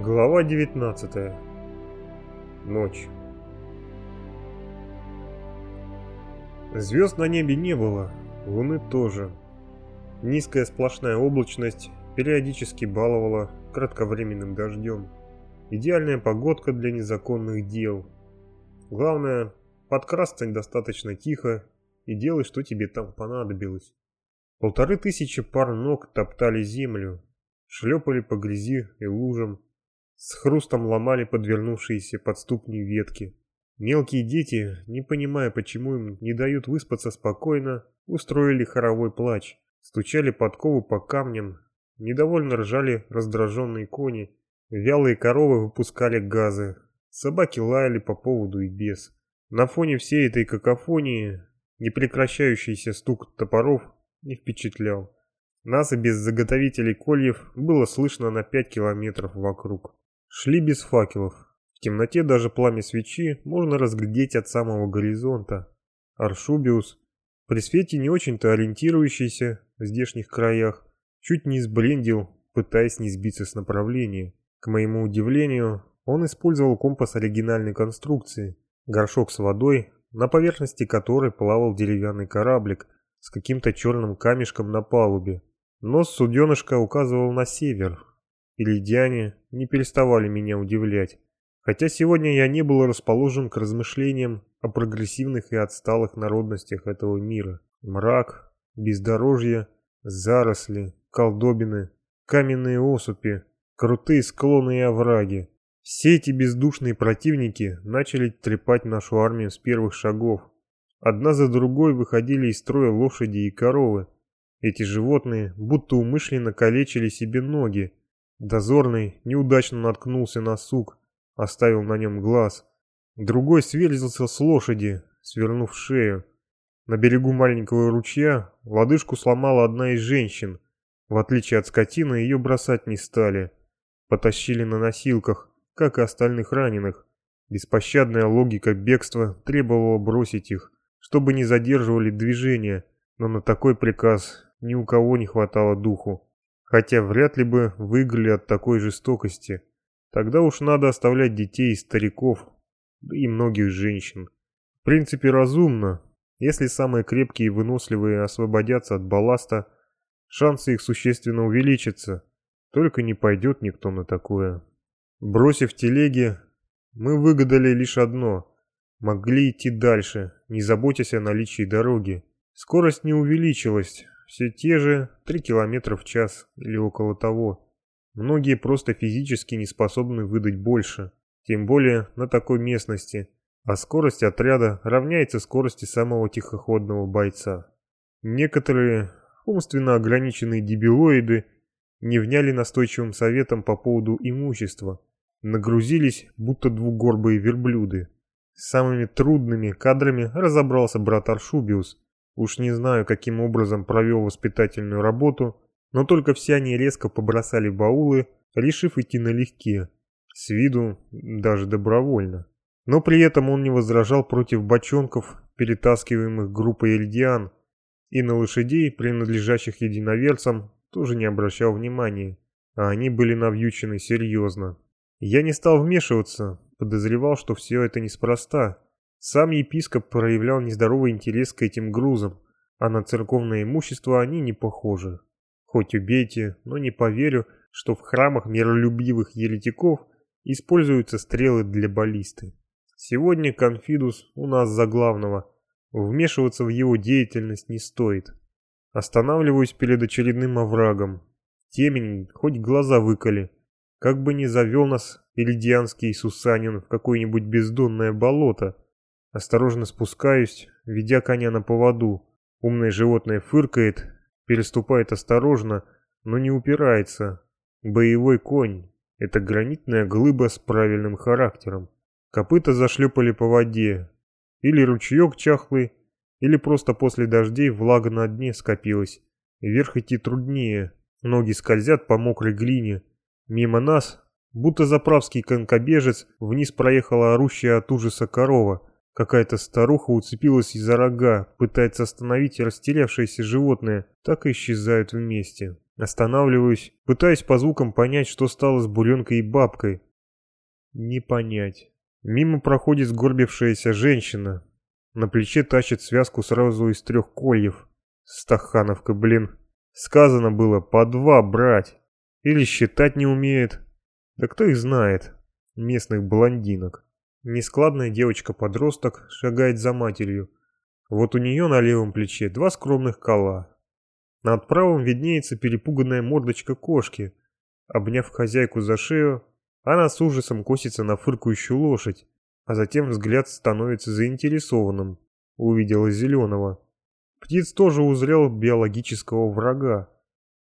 Глава 19. Ночь. Звезд на небе не было, луны тоже. Низкая сплошная облачность периодически баловала кратковременным дождем. Идеальная погодка для незаконных дел. Главное, подкрасться достаточно тихо и делай, что тебе там понадобилось. Полторы тысячи пар ног топтали землю, шлепали по грязи и лужам, с хрустом ломали подвернувшиеся под ступни ветки. Мелкие дети, не понимая, почему им не дают выспаться спокойно, устроили хоровой плач, стучали подковы по камням, недовольно ржали раздраженные кони, вялые коровы выпускали газы, собаки лаяли по поводу и без. На фоне всей этой какофонии непрекращающийся стук топоров не впечатлял. Нас и без заготовителей кольев было слышно на пять километров вокруг. Шли без факелов. В темноте даже пламя свечи можно разглядеть от самого горизонта. Аршубиус, при свете не очень-то ориентирующийся в здешних краях, чуть не сбрендил, пытаясь не сбиться с направления. К моему удивлению, он использовал компас оригинальной конструкции, горшок с водой, на поверхности которой плавал деревянный кораблик с каким-то черным камешком на палубе. Нос суденышка указывал на север, и ледяне не переставали меня удивлять. Хотя сегодня я не был расположен к размышлениям о прогрессивных и отсталых народностях этого мира. Мрак, бездорожье, заросли, колдобины, каменные осыпи, крутые склоны и овраги. Все эти бездушные противники начали трепать нашу армию с первых шагов. Одна за другой выходили из строя лошади и коровы. Эти животные будто умышленно калечили себе ноги, Дозорный неудачно наткнулся на сук, оставил на нем глаз. Другой сверзился с лошади, свернув шею. На берегу маленького ручья лодыжку сломала одна из женщин. В отличие от скотины, ее бросать не стали. Потащили на носилках, как и остальных раненых. Беспощадная логика бегства требовала бросить их, чтобы не задерживали движение, но на такой приказ ни у кого не хватало духу хотя вряд ли бы выиграли от такой жестокости. Тогда уж надо оставлять детей и стариков, да и многих женщин. В принципе, разумно. Если самые крепкие и выносливые освободятся от балласта, шансы их существенно увеличатся. Только не пойдет никто на такое. Бросив телеги, мы выгадали лишь одно. Могли идти дальше, не заботясь о наличии дороги. Скорость не увеличилась, все те же 3 км в час или около того. Многие просто физически не способны выдать больше, тем более на такой местности, а скорость отряда равняется скорости самого тихоходного бойца. Некоторые умственно ограниченные дебилоиды не вняли настойчивым советом по поводу имущества, нагрузились, будто двугорбые верблюды. С самыми трудными кадрами разобрался брат Аршубиус, Уж не знаю, каким образом провел воспитательную работу, но только все они резко побросали баулы, решив идти налегке, с виду даже добровольно. Но при этом он не возражал против бочонков, перетаскиваемых группой эльдиан, и на лошадей, принадлежащих единоверцам, тоже не обращал внимания, а они были навьючены серьезно. Я не стал вмешиваться, подозревал, что все это неспроста, сам епископ проявлял нездоровый интерес к этим грузам, а на церковное имущество они не похожи. Хоть убейте, но не поверю, что в храмах миролюбивых еретиков используются стрелы для баллисты. Сегодня Конфидус у нас за главного. Вмешиваться в его деятельность не стоит. Останавливаюсь перед очередным оврагом. Темень, хоть глаза выколи. Как бы ни завел нас Ильдианский Сусанин в какое-нибудь бездонное болото – Осторожно спускаюсь, ведя коня на поводу. Умное животное фыркает, переступает осторожно, но не упирается. Боевой конь — это гранитная глыба с правильным характером. Копыта зашлепали по воде. Или ручеек чахлый, или просто после дождей влага на дне скопилась. Вверх идти труднее, ноги скользят по мокрой глине. Мимо нас, будто заправский конкобежец, вниз проехала орущая от ужаса корова — Какая-то старуха уцепилась из-за рога, пытается остановить растерявшееся животное, так и исчезают вместе. Останавливаюсь, пытаюсь по звукам понять, что стало с буренкой и бабкой. Не понять. Мимо проходит сгорбившаяся женщина. На плече тащит связку сразу из трех кольев. Стахановка, блин. Сказано было по два брать. Или считать не умеет. Да кто их знает, местных блондинок. Нескладная девочка-подросток шагает за матерью. Вот у нее на левом плече два скромных кола. Над правым виднеется перепуганная мордочка кошки. Обняв хозяйку за шею, она с ужасом косится на фыркающую лошадь, а затем взгляд становится заинтересованным. Увидела зеленого. Птиц тоже узрел биологического врага.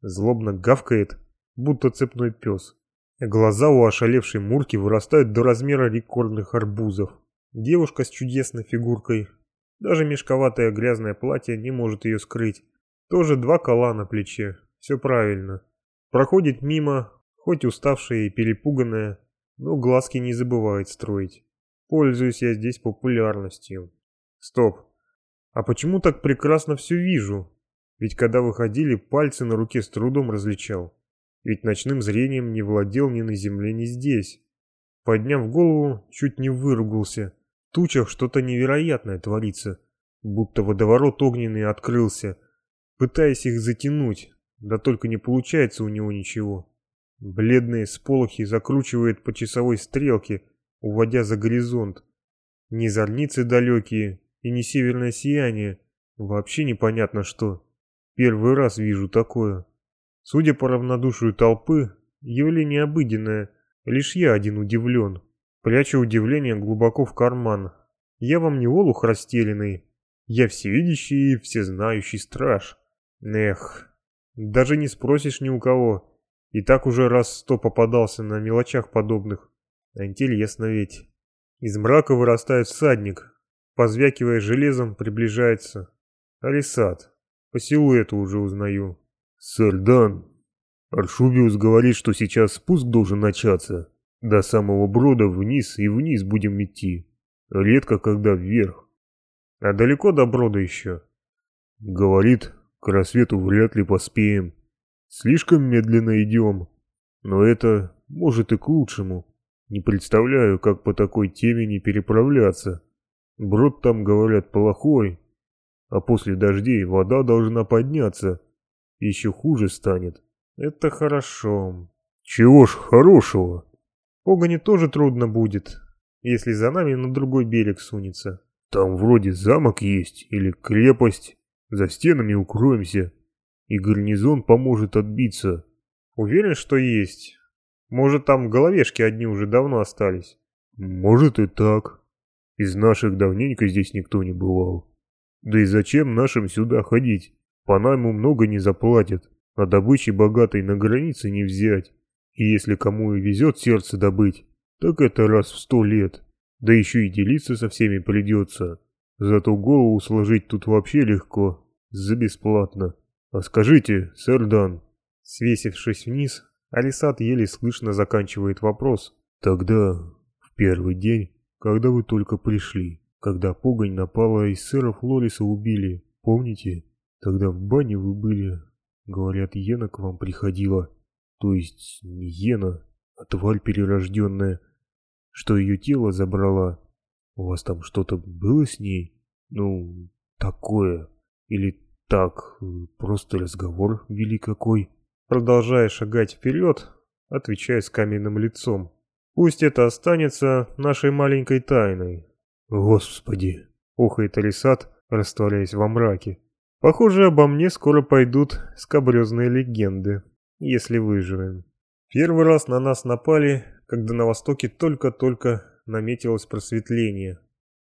Злобно гавкает, будто цепной пес. Глаза у ошалевшей Мурки вырастают до размера рекордных арбузов. Девушка с чудесной фигуркой. Даже мешковатое грязное платье не может ее скрыть. Тоже два кола на плече. Все правильно. Проходит мимо, хоть уставшая и перепуганная, но глазки не забывает строить. Пользуюсь я здесь популярностью. Стоп. А почему так прекрасно все вижу? Ведь когда выходили, пальцы на руке с трудом различал. Ведь ночным зрением не владел ни на земле, ни здесь. Подняв голову, чуть не выругался. В тучах что-то невероятное творится. Будто водоворот огненный открылся, пытаясь их затянуть, да только не получается у него ничего. Бледные сполохи закручивает по часовой стрелке, уводя за горизонт. Ни зорницы далекие и ни северное сияние. Вообще непонятно что. Первый раз вижу такое. Судя по равнодушию толпы, явление обыденное, лишь я один удивлен. Прячу удивление глубоко в карман. Я вам не олух растерянный. Я всевидящий и всезнающий страж. Эх, даже не спросишь ни у кого. И так уже раз сто попадался на мелочах подобных. А интересно ведь. Из мрака вырастает всадник. Позвякивая железом, приближается. Алисат. По силуэту уже узнаю. Сальдан. Аршубиус говорит, что сейчас спуск должен начаться. До самого брода вниз и вниз будем идти. Редко когда вверх. А далеко до брода еще? Говорит, к рассвету вряд ли поспеем. Слишком медленно идем. Но это может и к лучшему. Не представляю, как по такой теме не переправляться. Брод там, говорят, плохой. А после дождей вода должна подняться. Еще хуже станет. Это хорошо. Чего ж хорошего? Погоне тоже трудно будет, если за нами на другой берег сунется. Там вроде замок есть или крепость. За стенами укроемся и гарнизон поможет отбиться. Уверен, что есть. Может, там головешки одни уже давно остались. Может и так. Из наших давненько здесь никто не бывал. Да и зачем нашим сюда ходить? По найму много не заплатят, а добычи богатой на границе не взять. И если кому и везет сердце добыть, так это раз в сто лет. Да еще и делиться со всеми придется. Зато голову сложить тут вообще легко, за бесплатно. «А скажите, сэр Дан...» Свесившись вниз, Алисат еле слышно заканчивает вопрос. «Тогда, в первый день, когда вы только пришли, когда погонь напала и сэров Лориса убили, помните? Тогда в бане вы были. Говорят, Йена к вам приходила. То есть не Йена, а тварь перерожденная, что ее тело забрала. У вас там что-то было с ней? Ну, такое. Или так, просто разговор вели какой. Продолжая шагать вперед, отвечая с каменным лицом. Пусть это останется нашей маленькой тайной. Господи, ухает Алисат, растворяясь во мраке. Похоже, обо мне скоро пойдут скобрезные легенды, если выживем. Первый раз на нас напали, когда на востоке только-только наметилось просветление.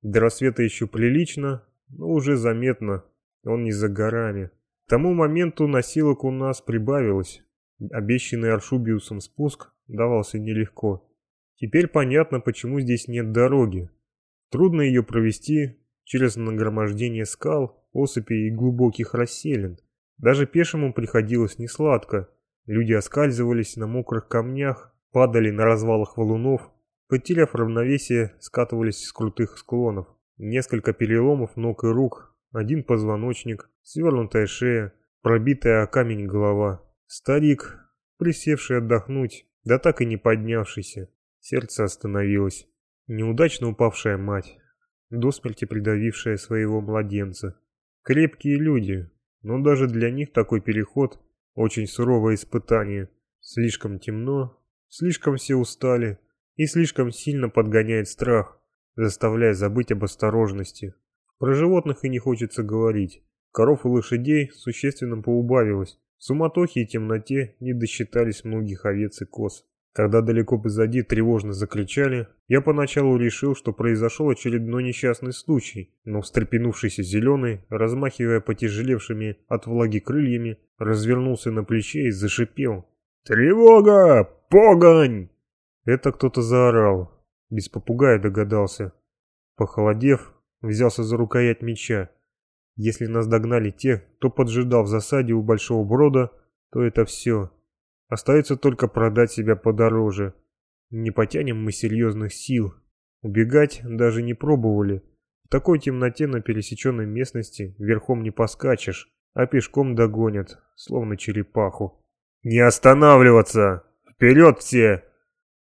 До рассвета еще прилично, но уже заметно, он не за горами. К тому моменту носилок у нас прибавилось. Обещанный Аршубиусом спуск давался нелегко. Теперь понятно, почему здесь нет дороги. Трудно ее провести через нагромождение скал, осыпей и глубоких расселин. Даже пешему приходилось несладко. Люди оскальзывались на мокрых камнях, падали на развалах валунов, потеряв равновесие, скатывались с крутых склонов. Несколько переломов ног и рук один позвоночник, свернутая шея, пробитая о камень голова. Старик, присевший отдохнуть, да так и не поднявшийся. Сердце остановилось. Неудачно упавшая мать, до смерти придавившая своего младенца. Крепкие люди, но даже для них такой переход – очень суровое испытание. Слишком темно, слишком все устали и слишком сильно подгоняет страх, заставляя забыть об осторожности. Про животных и не хочется говорить. Коров и лошадей существенно поубавилось. В суматохе и темноте не досчитались многих овец и коз. Когда далеко позади тревожно закричали, я поначалу решил, что произошел очередной несчастный случай, но встрепенувшийся зеленый, размахивая потяжелевшими от влаги крыльями, развернулся на плече и зашипел. «Тревога! Погонь!» Это кто-то заорал. Без попугая догадался. Похолодев, взялся за рукоять меча. Если нас догнали те, кто поджидал в засаде у Большого Брода, то это все. Остается только продать себя подороже. Не потянем мы серьезных сил. Убегать даже не пробовали. В такой темноте на пересеченной местности верхом не поскачешь, а пешком догонят, словно черепаху. «Не останавливаться! Вперед все!»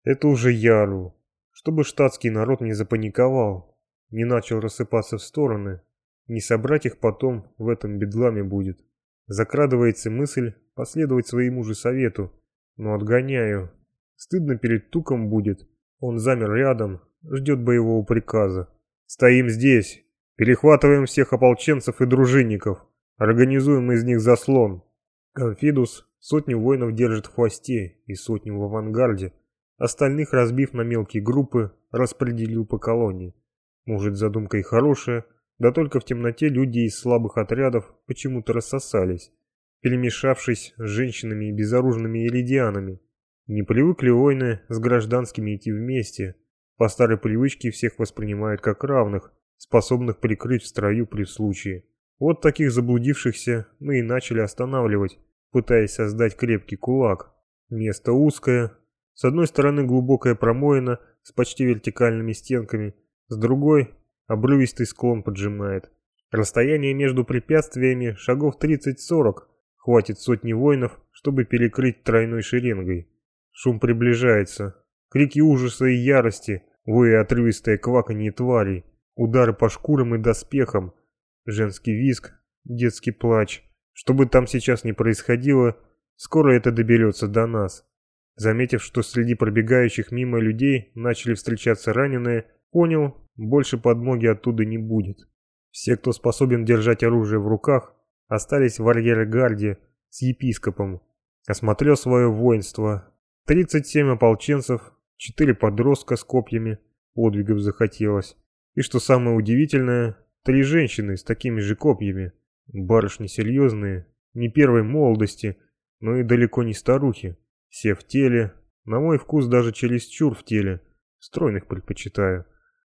Это уже Яру. Чтобы штатский народ не запаниковал, не начал рассыпаться в стороны, не собрать их потом в этом бедламе будет. Закрадывается мысль последовать своему же совету, но отгоняю. Стыдно перед Туком будет. Он замер рядом, ждет боевого приказа. Стоим здесь, перехватываем всех ополченцев и дружинников, организуем из них заслон. Конфидус сотню воинов держит в хвосте и сотню в авангарде. Остальных, разбив на мелкие группы, распределил по колонии. Может, задумка и хорошая, да только в темноте люди из слабых отрядов почему-то рассосались перемешавшись с женщинами и безоружными иридианами. Не привыкли воины с гражданскими идти вместе. По старой привычке всех воспринимают как равных, способных прикрыть в строю при случае. Вот таких заблудившихся мы и начали останавливать, пытаясь создать крепкий кулак. Место узкое, с одной стороны глубокая промоина с почти вертикальными стенками, с другой обрывистый склон поджимает. Расстояние между препятствиями шагов 30-40, Хватит сотни воинов, чтобы перекрыть тройной шеренгой. Шум приближается. Крики ужаса и ярости, вой отрывистое кваканье тварей, удары по шкурам и доспехам, женский визг, детский плач. Что бы там сейчас ни происходило, скоро это доберется до нас. Заметив, что среди пробегающих мимо людей начали встречаться раненые, понял, больше подмоги оттуда не будет. Все, кто способен держать оружие в руках, остались в арьергарде с епископом. Осмотрел свое воинство. 37 ополченцев, 4 подростка с копьями. Подвигов захотелось. И что самое удивительное, три женщины с такими же копьями. Барышни серьезные, не первой молодости, но и далеко не старухи. Все в теле, на мой вкус даже чересчур в теле. Стройных предпочитаю.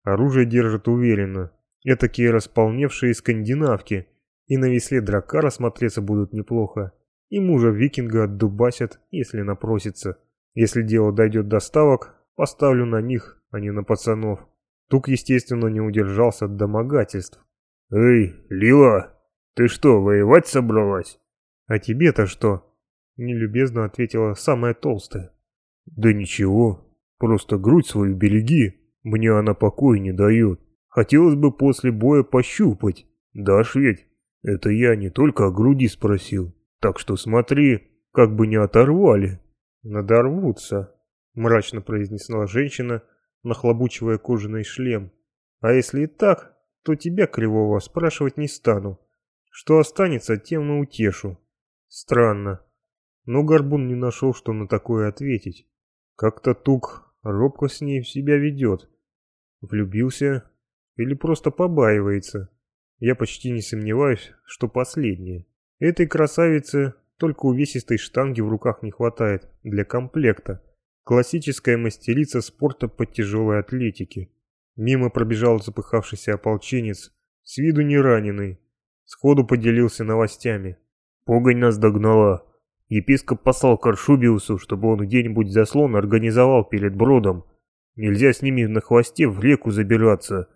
Оружие держат уверенно. Этакие располневшие скандинавки – и на весле дракара смотреться будут неплохо. И мужа викинга отдубасят, если напросится. Если дело дойдет до ставок, поставлю на них, а не на пацанов. Тук, естественно, не удержался от домогательств. «Эй, Лила, ты что, воевать собралась?» «А тебе-то что?» Нелюбезно ответила самая толстая. «Да ничего, просто грудь свою береги, мне она покоя не дает. Хотелось бы после боя пощупать, дашь ведь?» Это я не только о груди спросил, так что смотри, как бы не оторвали. Надорвутся, мрачно произнесла женщина, нахлобучивая кожаный шлем. А если и так, то тебя, Кривого, спрашивать не стану. Что останется, тем и утешу. Странно. Но Горбун не нашел, что на такое ответить. Как-то Тук робко с ней себя ведет. Влюбился или просто побаивается. Я почти не сомневаюсь, что последнее. Этой красавице только увесистой штанги в руках не хватает для комплекта. Классическая мастерица спорта по тяжелой атлетике. Мимо пробежал запыхавшийся ополченец, с виду не раненый. Сходу поделился новостями. Погонь нас догнала. Епископ послал Каршубиусу, чтобы он где-нибудь заслон организовал перед бродом. Нельзя с ними на хвосте в реку забираться.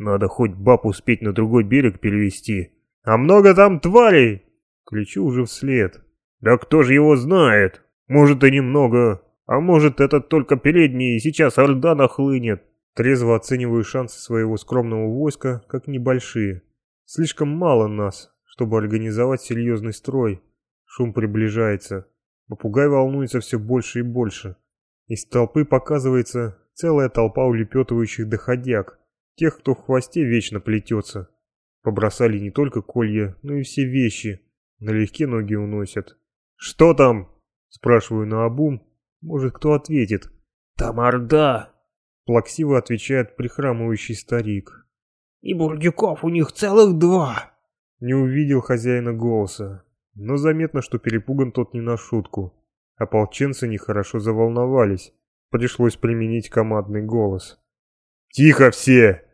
Надо хоть баб успеть на другой берег перевести. А много там тварей! Кричу уже вслед. Да кто же его знает? Может и немного, а может это только передний, и сейчас Орда нахлынет. Трезво оцениваю шансы своего скромного войска как небольшие. Слишком мало нас, чтобы организовать серьезный строй. Шум приближается. Попугай волнуется все больше и больше. Из толпы показывается целая толпа улепетывающих доходяг, тех, кто в хвосте вечно плетется. Побросали не только колья, но и все вещи. Налегке ноги уносят. «Что там?» – спрашиваю на обум. Может, кто ответит. «Там Орда!» – плаксиво отвечает прихрамывающий старик. «И бурдюков у них целых два!» Не увидел хозяина голоса, но заметно, что перепуган тот не на шутку. Ополченцы нехорошо заволновались. Пришлось применить командный голос. «Тихо все!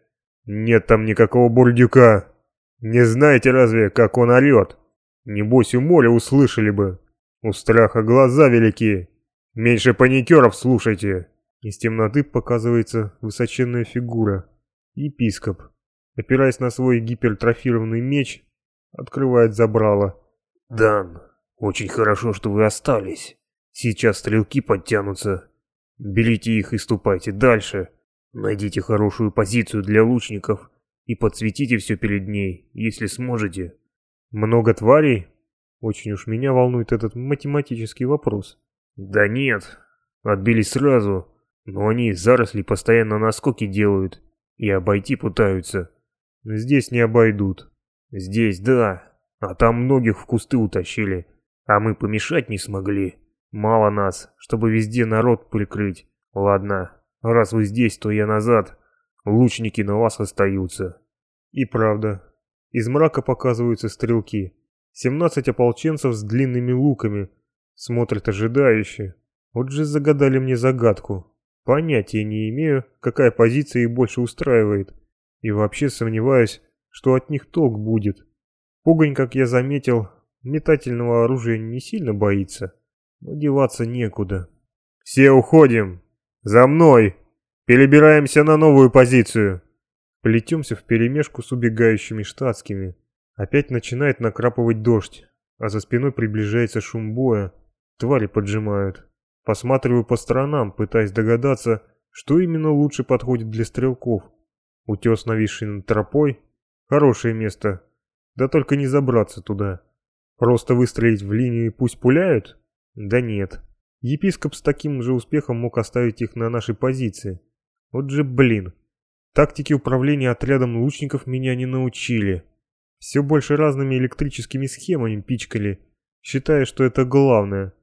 Нет там никакого бурдюка! Не знаете разве, как он орет? Небось у моля услышали бы. У страха глаза велики. Меньше паникеров слушайте!» Из темноты показывается высоченная фигура. Епископ. Опираясь на свой гипертрофированный меч, открывает забрало. «Дан, очень хорошо, что вы остались. Сейчас стрелки подтянутся. Берите их и ступайте дальше. Найдите хорошую позицию для лучников и подсветите все перед ней, если сможете». «Много тварей?» Очень уж меня волнует этот математический вопрос. «Да нет, отбились сразу, но они заросли постоянно наскоки делают и обойти пытаются». «Здесь не обойдут». «Здесь да, а там многих в кусты утащили, а мы помешать не смогли. Мало нас, чтобы везде народ прикрыть. Ладно, раз вы здесь, то я назад. Лучники на вас остаются». И правда. Из мрака показываются стрелки. 17 ополченцев с длинными луками. Смотрят ожидающе. Вот же загадали мне загадку. Понятия не имею, какая позиция их больше устраивает. И вообще сомневаюсь, что от них толк будет. Пугань, как я заметил, метательного оружия не сильно боится, но деваться некуда. «Все уходим! За мной! Перебираемся на новую позицию!» Плетемся вперемешку с убегающими штатскими. Опять начинает накрапывать дождь, а за спиной приближается шум боя. Твари поджимают. Посматриваю по сторонам, пытаясь догадаться, что именно лучше подходит для стрелков. Утес, нависший над тропой. Хорошее место, да только не забраться туда. Просто выстроить в линию и пусть пуляют? Да нет. Епископ с таким же успехом мог оставить их на нашей позиции. Вот же блин. Тактики управления отрядом лучников меня не научили. Все больше разными электрическими схемами пичкали, считая, что это главное.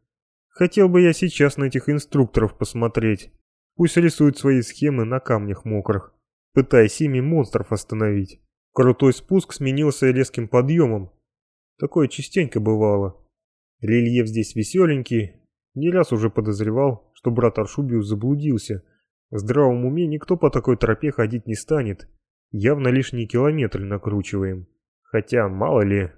Хотел бы я сейчас на этих инструкторов посмотреть. Пусть рисуют свои схемы на камнях мокрых, пытаясь ими монстров остановить. Крутой спуск сменился резким подъемом. Такое частенько бывало. Рельеф здесь веселенький. Не раз уже подозревал, что брат Аршубиус заблудился. В здравом уме никто по такой тропе ходить не станет. Явно лишние километры накручиваем. Хотя, мало ли,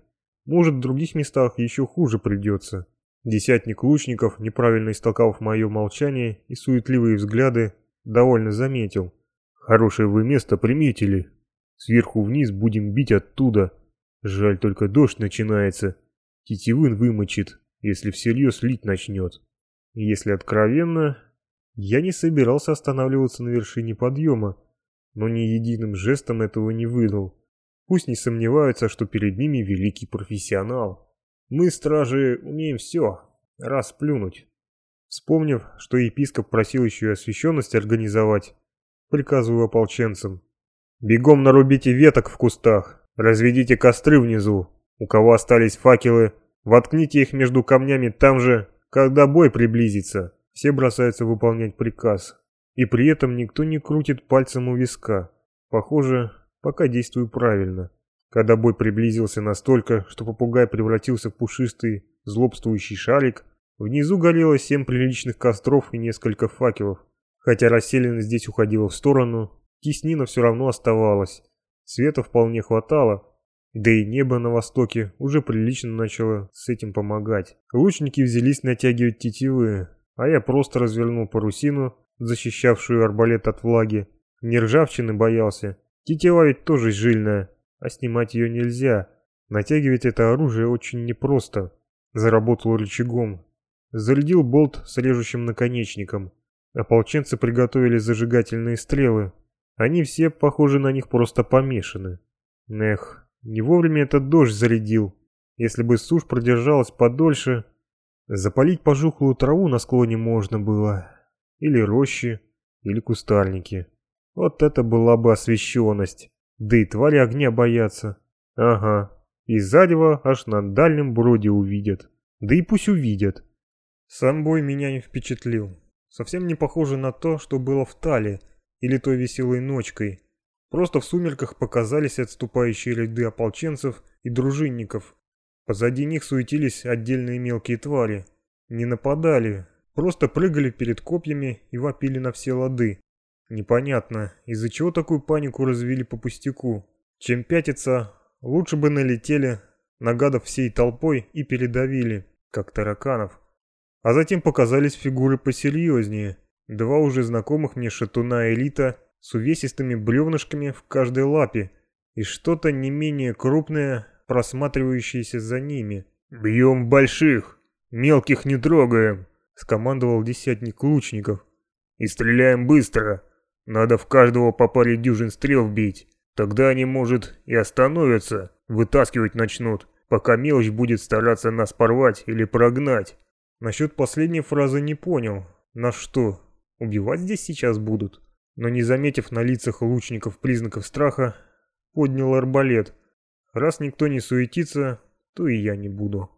может в других местах еще хуже придется. Десятник лучников, неправильно истолкав мое молчание и суетливые взгляды, довольно заметил. «Хорошее вы место приметили. Сверху вниз будем бить оттуда. Жаль, только дождь начинается. Тетивын вымочит, если всерьез лить начнет. Если откровенно, я не собирался останавливаться на вершине подъема, но ни единым жестом этого не выдал. Пусть не сомневаются, что перед ними великий профессионал. Мы, стражи, умеем все, раз плюнуть. Вспомнив, что епископ просил еще и освященность организовать, приказываю ополченцам. Бегом нарубите веток в кустах, разведите костры внизу. У кого остались факелы, воткните их между камнями там же, когда бой приблизится. Все бросаются выполнять приказ. И при этом никто не крутит пальцем у виска. Похоже, пока действую правильно. Когда бой приблизился настолько, что попугай превратился в пушистый, злобствующий шарик, внизу горело семь приличных костров и несколько факелов. Хотя расселенность здесь уходила в сторону, Теснина все равно оставалась. Света вполне хватало, да и небо на востоке уже прилично начало с этим помогать. Лучники взялись натягивать тетивы, а я просто развернул парусину, защищавшую арбалет от влаги. Не ржавчины боялся. Тетива ведь тоже жильная, а снимать ее нельзя. Натягивать это оружие очень непросто. заработал рычагом. Зарядил болт с режущим наконечником. Ополченцы приготовили зажигательные стрелы. Они все, похоже, на них просто помешаны. Эх, не вовремя этот дождь зарядил. Если бы сушь продержалась подольше, запалить пожухлую траву на склоне можно было. Или рощи, или кустарники. Вот это была бы освещенность. Да и твари огня боятся. Ага, и сзади аж на дальнем броде увидят. Да и пусть увидят. Сам бой меня не впечатлил. Совсем не похоже на то, что было в Тале или той веселой ночкой. Просто в сумерках показались отступающие ряды ополченцев и дружинников. Позади них суетились отдельные мелкие твари. Не нападали, просто прыгали перед копьями и вопили на все лады. Непонятно, из-за чего такую панику развили по пустяку. Чем пятиться, лучше бы налетели на гадов всей толпой и передавили, как тараканов. А затем показались фигуры посерьезнее. Два уже знакомых мне шатуна элита с увесистыми бревнышками в каждой лапе и что-то не менее крупное, просматривающееся за ними. «Бьем больших, мелких не трогаем», — скомандовал десятник лучников. «И стреляем быстро. Надо в каждого по паре дюжин стрел бить. Тогда они, может, и остановятся, вытаскивать начнут, пока мелочь будет стараться нас порвать или прогнать. Насчет последней фразы не понял. На что? Убивать здесь сейчас будут? Но не заметив на лицах лучников признаков страха, поднял арбалет. Раз никто не суетится, то и я не буду.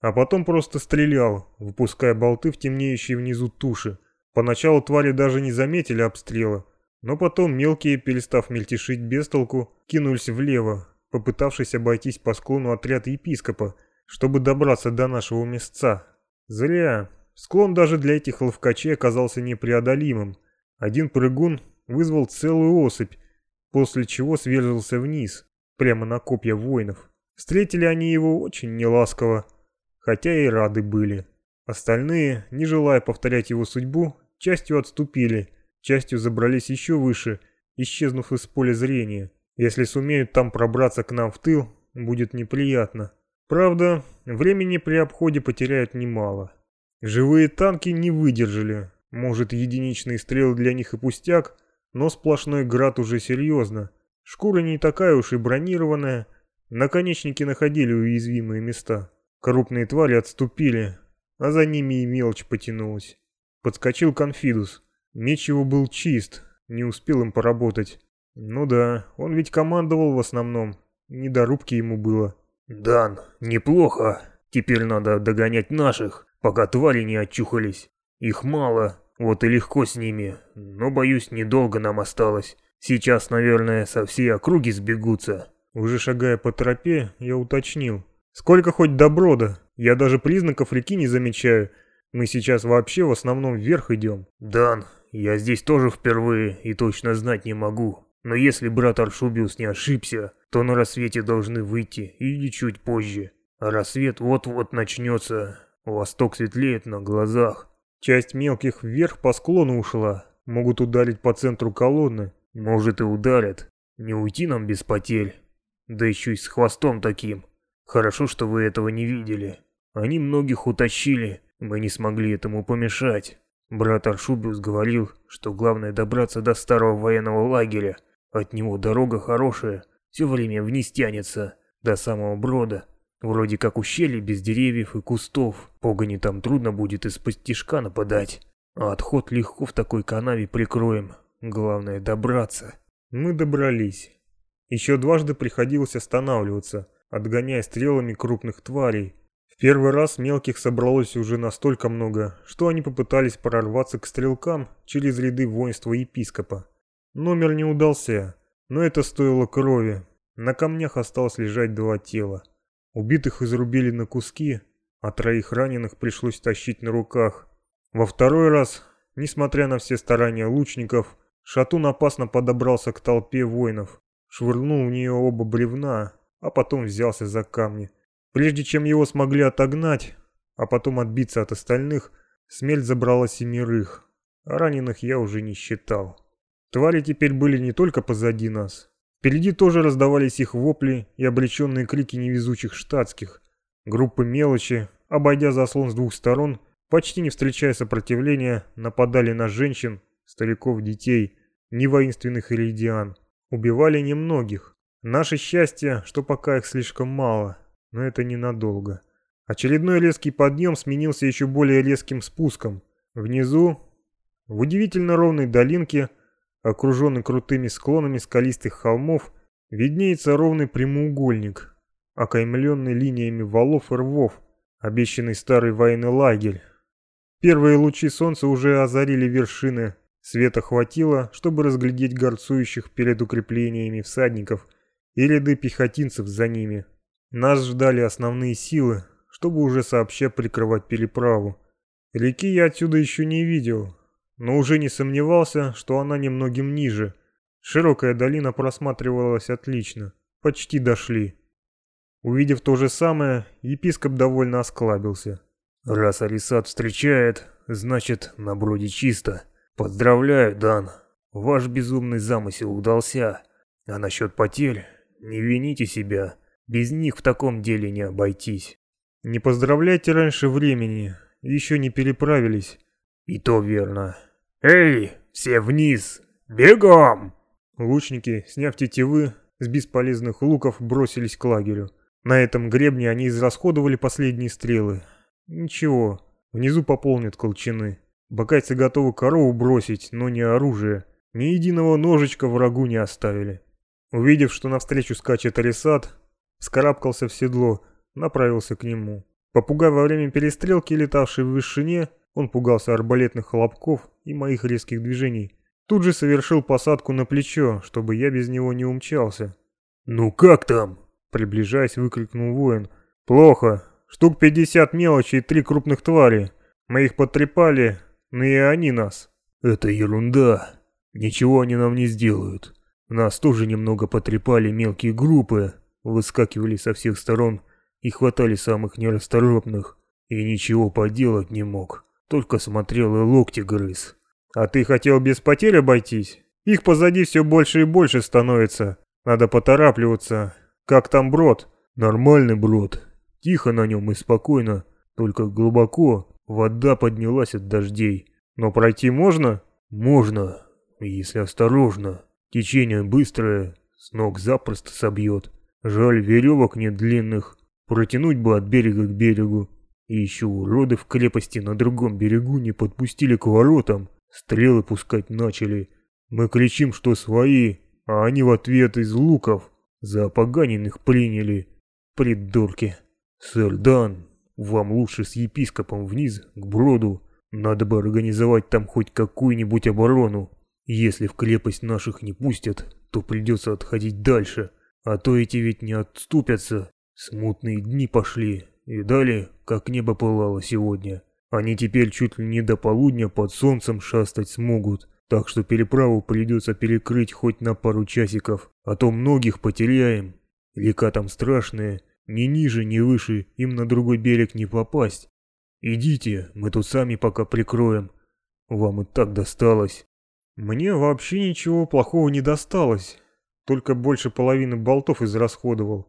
А потом просто стрелял, выпуская болты в темнеющие внизу туши. Поначалу твари даже не заметили обстрела, но потом мелкие, перестав мельтешить без толку, кинулись влево, попытавшись обойтись по склону отряд епископа, чтобы добраться до нашего местца. Зря. Склон даже для этих ловкачей оказался непреодолимым. Один прыгун вызвал целую особь, после чего сверзился вниз, прямо на копья воинов. Встретили они его очень неласково, хотя и рады были. Остальные, не желая повторять его судьбу, частью отступили, частью забрались еще выше, исчезнув из поля зрения. Если сумеют там пробраться к нам в тыл, будет неприятно. Правда, времени при обходе потеряют немало. Живые танки не выдержали. Может, единичные стрелы для них и пустяк, но сплошной град уже серьезно. Шкура не такая уж и бронированная. Наконечники находили уязвимые места. Крупные твари отступили, а за ними и мелочь потянулась. Подскочил Конфидус. Меч его был чист, не успел им поработать. Ну да, он ведь командовал в основном. Недорубки ему было. «Дан, неплохо. Теперь надо догонять наших, пока твари не очухались. Их мало, вот и легко с ними, но, боюсь, недолго нам осталось. Сейчас, наверное, со всей округи сбегутся». Уже шагая по тропе, я уточнил. «Сколько хоть до брода? Я даже признаков реки не замечаю. Мы сейчас вообще в основном вверх идем». «Дан, я здесь тоже впервые и точно знать не могу. Но если брат Аршубиус не ошибся, то на рассвете должны выйти или чуть позже. А рассвет вот-вот начнется. Восток светлеет на глазах. Часть мелких вверх по склону ушла. Могут ударить по центру колонны. Может и ударят. Не уйти нам без потерь. Да еще и с хвостом таким. Хорошо, что вы этого не видели. Они многих утащили. Мы не смогли этому помешать. Брат Аршубиус говорил, что главное добраться до старого военного лагеря от него дорога хорошая, все время вниз тянется, до самого брода. Вроде как ущелье без деревьев и кустов. Погони там трудно будет из-под нападать. А отход легко в такой канаве прикроем. Главное добраться. Мы добрались. Еще дважды приходилось останавливаться, отгоняя стрелами крупных тварей. В первый раз мелких собралось уже настолько много, что они попытались прорваться к стрелкам через ряды воинства епископа. Номер не удался, но это стоило крови. На камнях осталось лежать два тела. Убитых изрубили на куски, а троих раненых пришлось тащить на руках. Во второй раз, несмотря на все старания лучников, Шатун опасно подобрался к толпе воинов, швырнул в нее оба бревна, а потом взялся за камни. Прежде чем его смогли отогнать, а потом отбиться от остальных, смерть забрала семерых, а раненых я уже не считал. Твари теперь были не только позади нас. Впереди тоже раздавались их вопли и обреченные крики невезучих штатских. Группы мелочи, обойдя заслон с двух сторон, почти не встречая сопротивления, нападали на женщин, стариков, детей, невоинственных иридиан. Убивали немногих. Наше счастье, что пока их слишком мало, но это ненадолго. Очередной резкий подъем сменился еще более резким спуском. Внизу, в удивительно ровной долинке, окруженной крутыми склонами скалистых холмов, виднеется ровный прямоугольник, окаймленный линиями валов и рвов, обещанный старый военный лагерь. Первые лучи солнца уже озарили вершины, света хватило, чтобы разглядеть горцующих перед укреплениями всадников и ряды пехотинцев за ними. Нас ждали основные силы, чтобы уже сообща прикрывать переправу. Реки я отсюда еще не видел, но уже не сомневался, что она немногим ниже. Широкая долина просматривалась отлично. Почти дошли. Увидев то же самое, епископ довольно осклабился. «Раз Арисат встречает, значит, на броде чисто. Поздравляю, Дан. Ваш безумный замысел удался. А насчет потерь, не вините себя. Без них в таком деле не обойтись. Не поздравляйте раньше времени, еще не переправились. И то верно. Эй, все вниз! Бегом! Лучники, сняв тетивы, с бесполезных луков бросились к лагерю. На этом гребне они израсходовали последние стрелы. Ничего, внизу пополнят колчаны. Бакайцы готовы корову бросить, но не оружие. Ни единого ножичка врагу не оставили. Увидев, что навстречу скачет Арисат, вскарабкался в седло – направился к нему. Попугай во время перестрелки, летавший в вышине, он пугался арбалетных хлопков и моих резких движений. Тут же совершил посадку на плечо, чтобы я без него не умчался. «Ну как там?» Приближаясь, выкрикнул воин. «Плохо. Штук пятьдесят мелочи и три крупных твари. Мы их потрепали, но и они нас». «Это ерунда. Ничего они нам не сделают. Нас тоже немного потрепали мелкие группы, выскакивали со всех сторон и хватали самых нерасторопных, и ничего поделать не мог, только смотрел и локти грыз. А ты хотел без потерь обойтись? Их позади все больше и больше становится. Надо поторапливаться. Как там брод? Нормальный брод. Тихо на нем и спокойно, только глубоко вода поднялась от дождей. Но пройти можно? Можно, если осторожно. Течение быстрое, с ног запросто собьет. Жаль, веревок нет длинных, Протянуть бы от берега к берегу. И еще уроды в крепости на другом берегу не подпустили к воротам. Стрелы пускать начали. Мы кричим, что свои, а они в ответ из луков. За опоганенных приняли. Придурки. Сэр Дан, вам лучше с епископом вниз, к броду. Надо бы организовать там хоть какую-нибудь оборону. Если в крепость наших не пустят, то придется отходить дальше. А то эти ведь не отступятся Смутные дни пошли, и далее, как небо пылало сегодня. Они теперь чуть ли не до полудня под солнцем шастать смогут, так что переправу придется перекрыть хоть на пару часиков, а то многих потеряем. Река там страшная, ни ниже, ни выше им на другой берег не попасть. Идите, мы тут сами пока прикроем. Вам и так досталось. Мне вообще ничего плохого не досталось, только больше половины болтов израсходовал.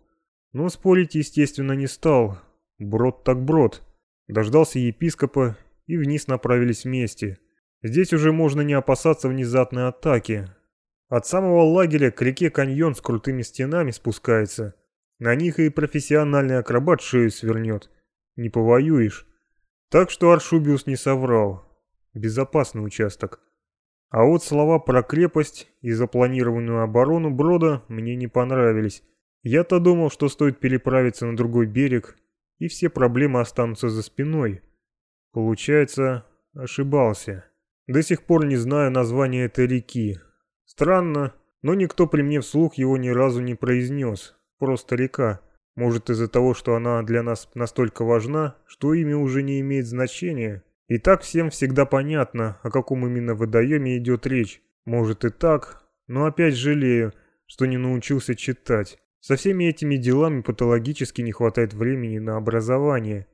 Но спорить, естественно, не стал. Брод так брод. Дождался епископа и вниз направились вместе. Здесь уже можно не опасаться внезапной атаки. От самого лагеря к реке каньон с крутыми стенами спускается. На них и профессиональный акробат шею свернет. Не повоюешь. Так что Аршубиус не соврал. Безопасный участок. А вот слова про крепость и запланированную оборону Брода мне не понравились. Я-то думал, что стоит переправиться на другой берег, и все проблемы останутся за спиной. Получается, ошибался. До сих пор не знаю названия этой реки. Странно, но никто при мне вслух его ни разу не произнес. Просто река. Может из-за того, что она для нас настолько важна, что имя уже не имеет значения. И так всем всегда понятно, о каком именно водоеме идет речь. Может и так, но опять жалею, что не научился читать. Со всеми этими делами патологически не хватает времени на образование.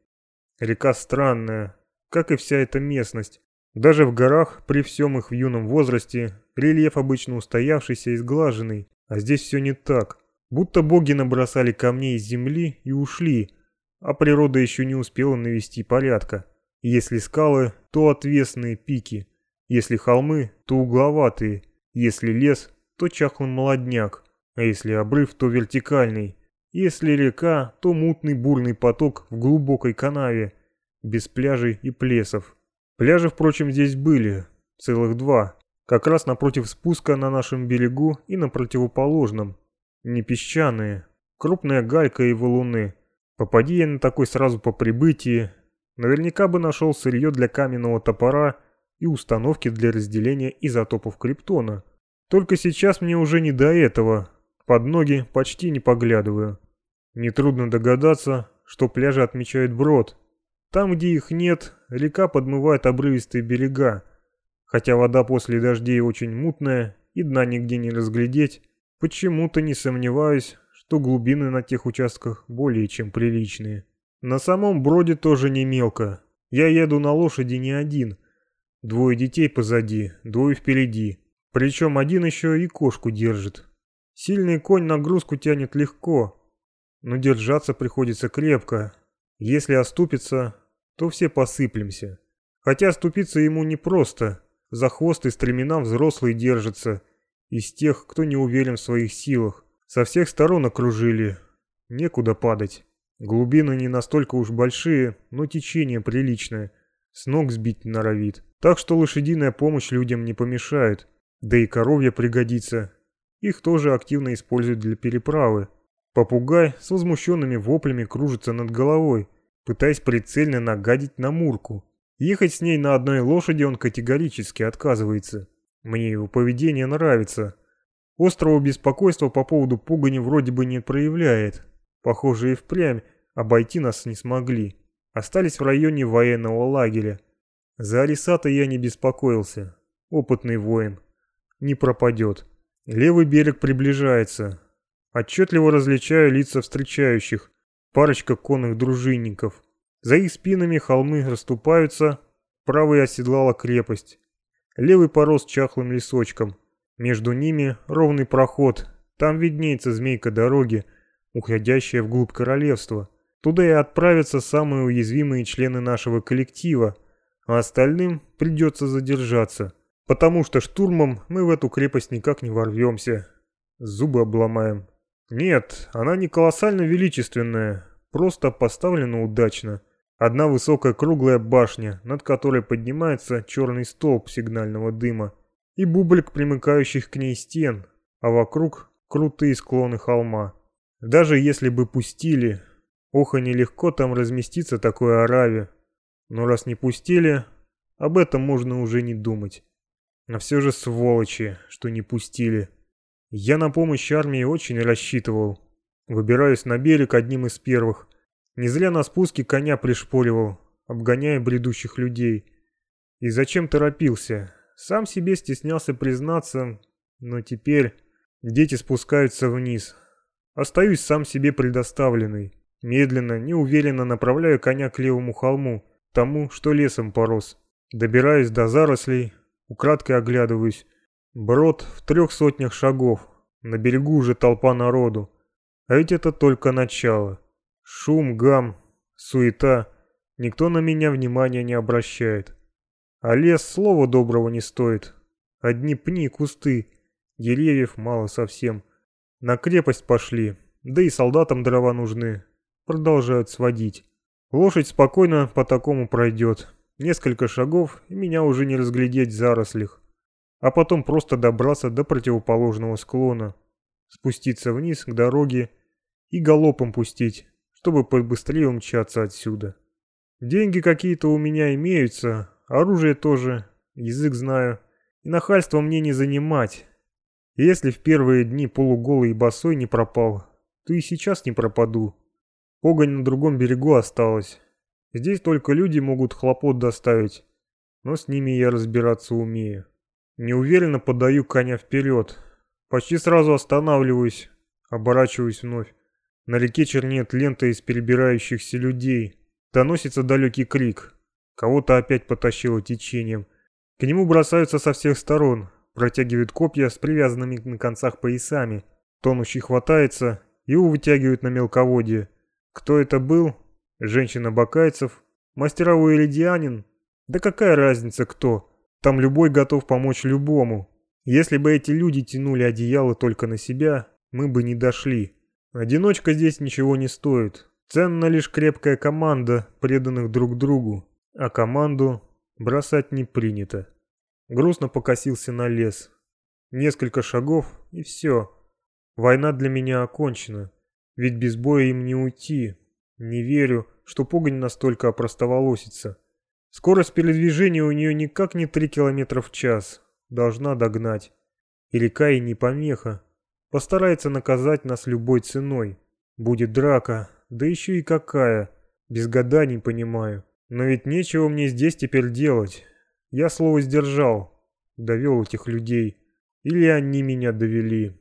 Река странная, как и вся эта местность. Даже в горах, при всем их в юном возрасте, рельеф обычно устоявшийся и сглаженный, а здесь все не так. Будто боги набросали камней из земли и ушли, а природа еще не успела навести порядка. Если скалы, то отвесные пики, если холмы, то угловатые, если лес, то чахлый молодняк, а если обрыв, то вертикальный, если река, то мутный бурный поток в глубокой канаве, без пляжей и плесов. Пляжи, впрочем, здесь были, целых два, как раз напротив спуска на нашем берегу и на противоположном. Не песчаные, крупная галька и валуны. Попади я на такой сразу по прибытии, наверняка бы нашел сырье для каменного топора и установки для разделения изотопов криптона. Только сейчас мне уже не до этого, под ноги почти не поглядываю. Нетрудно догадаться, что пляжи отмечают брод. Там, где их нет, река подмывает обрывистые берега. Хотя вода после дождей очень мутная и дна нигде не разглядеть, почему-то не сомневаюсь, что глубины на тех участках более чем приличные. На самом броде тоже не мелко. Я еду на лошади не один. Двое детей позади, двое впереди. Причем один еще и кошку держит. Сильный конь нагрузку тянет легко, но держаться приходится крепко. Если оступится, то все посыплемся. Хотя оступиться ему непросто. За хвост и стремена взрослые держатся. Из тех, кто не уверен в своих силах. Со всех сторон окружили. Некуда падать. Глубины не настолько уж большие, но течение приличное. С ног сбить норовит. Так что лошадиная помощь людям не помешает. Да и коровья пригодится. Их тоже активно используют для переправы. Попугай с возмущенными воплями кружится над головой, пытаясь прицельно нагадить на Мурку. Ехать с ней на одной лошади он категорически отказывается. Мне его поведение нравится. Острого беспокойства по поводу пугани вроде бы не проявляет. Похоже, и впрямь обойти нас не смогли. Остались в районе военного лагеря. За Арисата я не беспокоился. Опытный воин. Не пропадет. Левый берег приближается. Отчетливо различаю лица встречающих, парочка конных дружинников. За их спинами холмы расступаются, правый оседлала крепость. Левый порос чахлым лесочком. Между ними ровный проход, там виднеется змейка дороги, уходящая вглубь королевства. Туда и отправятся самые уязвимые члены нашего коллектива, а остальным придется задержаться, потому что штурмом мы в эту крепость никак не ворвемся. Зубы обломаем. Нет, она не колоссально величественная, просто поставлена удачно. Одна высокая круглая башня, над которой поднимается черный столб сигнального дыма, и бублик примыкающих к ней стен, а вокруг крутые склоны холма. Даже если бы пустили, ох и нелегко там разместиться такой ораве. Но раз не пустили, об этом можно уже не думать. А все же сволочи, что не пустили. Я на помощь армии очень рассчитывал. Выбираюсь на берег одним из первых. Не зря на спуске коня пришпоривал, обгоняя бредущих людей. И зачем торопился? Сам себе стеснялся признаться, но теперь дети спускаются вниз. Остаюсь сам себе предоставленный. Медленно, неуверенно направляю коня к левому холму, тому, что лесом порос. Добираюсь до зарослей, украдкой оглядываюсь. Брод в трех сотнях шагов. На берегу уже толпа народу. А ведь это только начало. Шум, гам, суета. Никто на меня внимания не обращает. А лес слова доброго не стоит. Одни пни, кусты. Деревьев мало совсем. На крепость пошли. Да и солдатам дрова нужны. Продолжают сводить. Лошадь спокойно по такому пройдет. Несколько шагов, и меня уже не разглядеть в зарослях а потом просто добраться до противоположного склона, спуститься вниз к дороге и галопом пустить, чтобы побыстрее умчаться отсюда. Деньги какие-то у меня имеются, оружие тоже, язык знаю, и нахальство мне не занимать. если в первые дни полуголый и босой не пропал, то и сейчас не пропаду. Погонь на другом берегу осталась. Здесь только люди могут хлопот доставить, но с ними я разбираться умею. Неуверенно подаю коня вперед. Почти сразу останавливаюсь, оборачиваюсь вновь. На реке чернеет лента из перебирающихся людей. Доносится далекий крик. Кого-то опять потащило течением. К нему бросаются со всех сторон, протягивают копья с привязанными на концах поясами. Тонущий хватается, его вытягивают на мелководье. Кто это был? женщина-бакайцев, мастеровой иридианин. Да какая разница кто? Там любой готов помочь любому. Если бы эти люди тянули одеяло только на себя, мы бы не дошли. Одиночка здесь ничего не стоит. Ценна лишь крепкая команда, преданных друг другу. А команду бросать не принято. Грустно покосился на лес. Несколько шагов и все. Война для меня окончена. Ведь без боя им не уйти. Не верю, что погонь настолько опростоволосится. Скорость передвижения у нее никак не 3 км в час. Должна догнать. И река и не помеха. Постарается наказать нас любой ценой. Будет драка, да еще и какая. Без гаданий понимаю. Но ведь нечего мне здесь теперь делать. Я слово сдержал. Довел этих людей. Или они меня довели.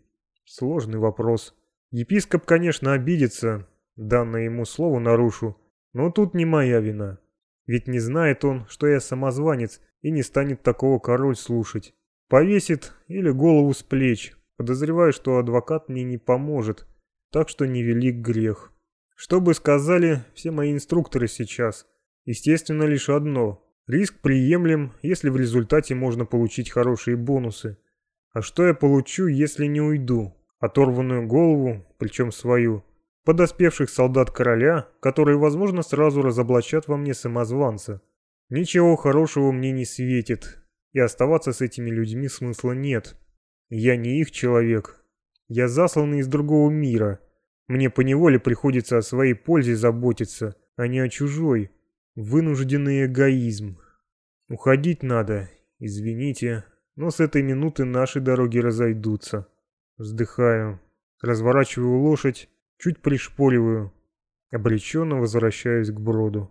Сложный вопрос. Епископ, конечно, обидится. Данное ему слово нарушу. Но тут не моя вина. Ведь не знает он, что я самозванец, и не станет такого король слушать. Повесит или голову с плеч. Подозреваю, что адвокат мне не поможет. Так что невелик грех. Что бы сказали все мои инструкторы сейчас? Естественно, лишь одно. Риск приемлем, если в результате можно получить хорошие бонусы. А что я получу, если не уйду? Оторванную голову, причем свою подоспевших солдат короля, которые, возможно, сразу разоблачат во мне самозванца. Ничего хорошего мне не светит, и оставаться с этими людьми смысла нет. Я не их человек. Я засланный из другого мира. Мне поневоле приходится о своей пользе заботиться, а не о чужой. Вынужденный эгоизм. Уходить надо, извините, но с этой минуты наши дороги разойдутся. Вздыхаю, разворачиваю лошадь Чуть пришпориваю. Обреченно возвращаюсь к броду.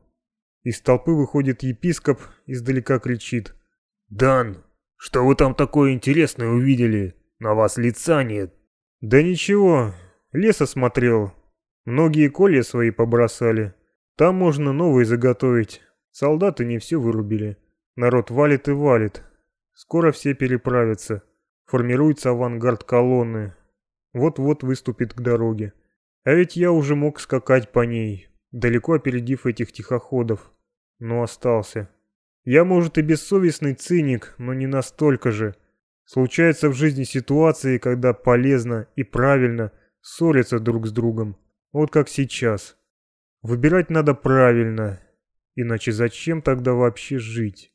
Из толпы выходит епископ, издалека кричит. «Дан, что вы там такое интересное увидели? На вас лица нет». «Да ничего, лес осмотрел. Многие колья свои побросали. Там можно новые заготовить. Солдаты не все вырубили. Народ валит и валит. Скоро все переправятся. Формируется авангард колонны. Вот-вот выступит к дороге. А ведь я уже мог скакать по ней, далеко опередив этих тихоходов. Но остался. Я, может, и бессовестный циник, но не настолько же. Случается в жизни ситуации, когда полезно и правильно ссориться друг с другом. Вот как сейчас. Выбирать надо правильно. Иначе зачем тогда вообще жить?